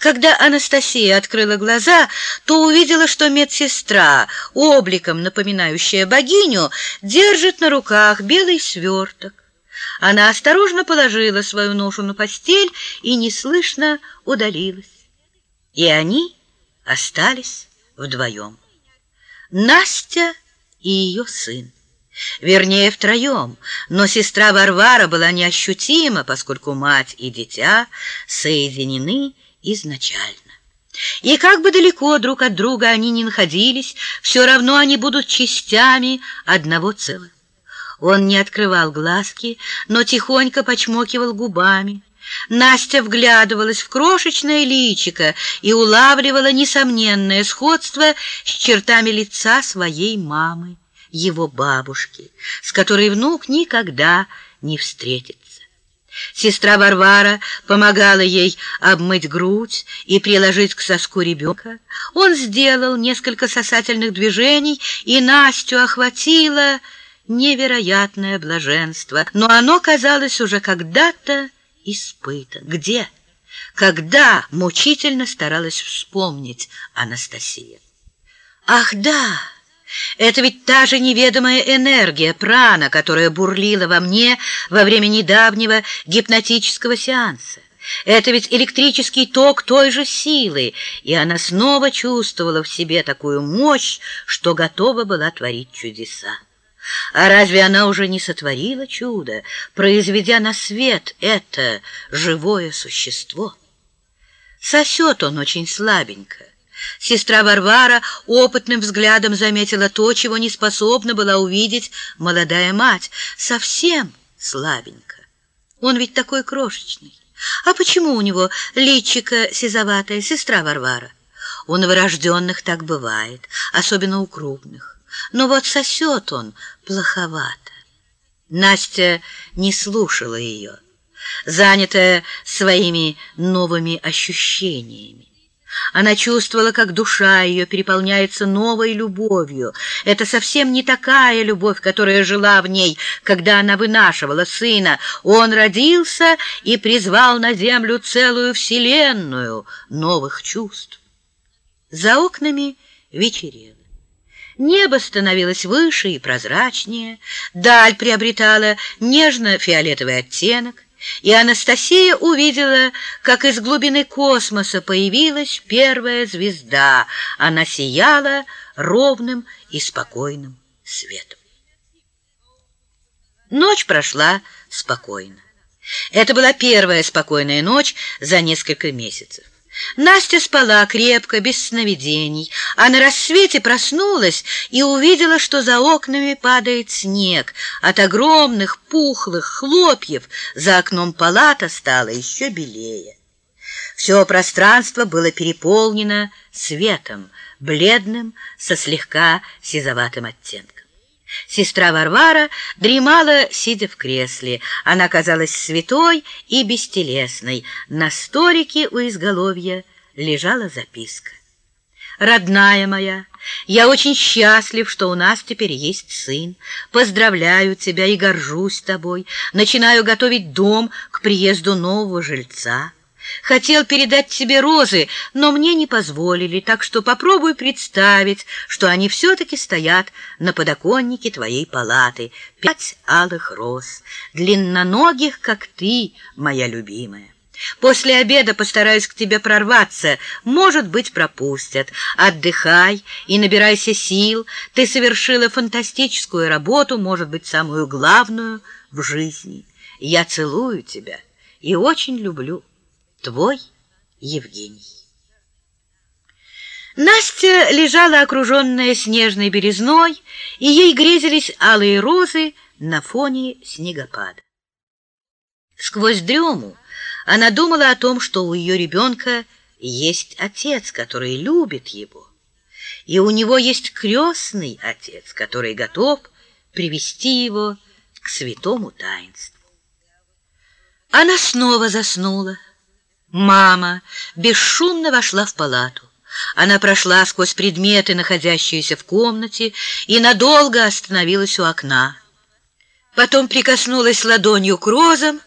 Когда Анастасия открыла глаза, то увидела, что медсестра, обликом напоминающая богиню, держит на руках белый сверток. Она осторожно положила свою ношу на постель и неслышно удалилась. И они остались вдвоем. Настя и ее сын. Вернее, втроем, но сестра Варвара была неощутима, поскольку мать и дитя соединены изначально. И как бы далеко друг от друга они ни находились, все равно они будут частями одного целого. Он не открывал глазки, но тихонько почмокивал губами. Настя вглядывалась в крошечное личико и улавливала несомненное сходство с чертами лица своей мамы, его бабушки, с которой внук никогда не встретится. Сестра Варвара помогала ей обмыть грудь и приложить к соску ребенка. Он сделал несколько сосательных движений, и Настю охватило невероятное блаженство, но оно казалось уже когда-то испытан. Где? Когда мучительно старалась вспомнить Анастасия. Ах, да! Это ведь та же неведомая энергия, прана, которая бурлила во мне во время недавнего гипнотического сеанса. Это ведь электрический ток той же силы, и она снова чувствовала в себе такую мощь, что готова была творить чудеса. А разве она уже не сотворила чудо, произведя на свет это живое существо? Сосет он очень слабенько. Сестра Варвара опытным взглядом заметила то, чего не способна была увидеть молодая мать. Совсем слабенько. Он ведь такой крошечный. А почему у него личико сизоватая, сестра Варвара? У новорожденных так бывает, особенно у крупных. Но вот сосет он плоховато. Настя не слушала ее, занятая своими новыми ощущениями. Она чувствовала, как душа ее переполняется новой любовью. Это совсем не такая любовь, которая жила в ней, когда она вынашивала сына. Он родился и призвал на землю целую вселенную новых чувств. За окнами вечерело. Небо становилось выше и прозрачнее, даль приобретала нежно-фиолетовый оттенок, и Анастасия увидела, как из глубины космоса появилась первая звезда. Она сияла ровным и спокойным светом. Ночь прошла спокойно. Это была первая спокойная ночь за несколько месяцев. Настя спала крепко, без сновидений, а на рассвете проснулась и увидела, что за окнами падает снег. От огромных пухлых хлопьев за окном палата стало еще белее. Все пространство было переполнено светом, бледным, со слегка сизоватым оттенком. Сестра Варвара дремала, сидя в кресле. Она казалась святой и бестелесной. На сторике у изголовья лежала записка. «Родная моя, я очень счастлив, что у нас теперь есть сын. Поздравляю тебя и горжусь тобой. Начинаю готовить дом к приезду нового жильца». Хотел передать тебе розы, но мне не позволили, так что попробуй представить, что они все-таки стоят на подоконнике твоей палаты. Пять алых роз, длинноногих, как ты, моя любимая. После обеда постараюсь к тебе прорваться, может быть, пропустят. Отдыхай и набирайся сил. Ты совершила фантастическую работу, может быть, самую главную в жизни. Я целую тебя и очень люблю. Твой Евгений. Настя лежала окруженная снежной березной, и ей грезились алые розы на фоне снегопада. Сквозь дрему она думала о том, что у ее ребенка есть отец, который любит его, и у него есть крестный отец, который готов привести его к святому таинству. Она снова заснула. Мама бесшумно вошла в палату. Она прошла сквозь предметы, находящиеся в комнате, и надолго остановилась у окна. Потом прикоснулась ладонью к розам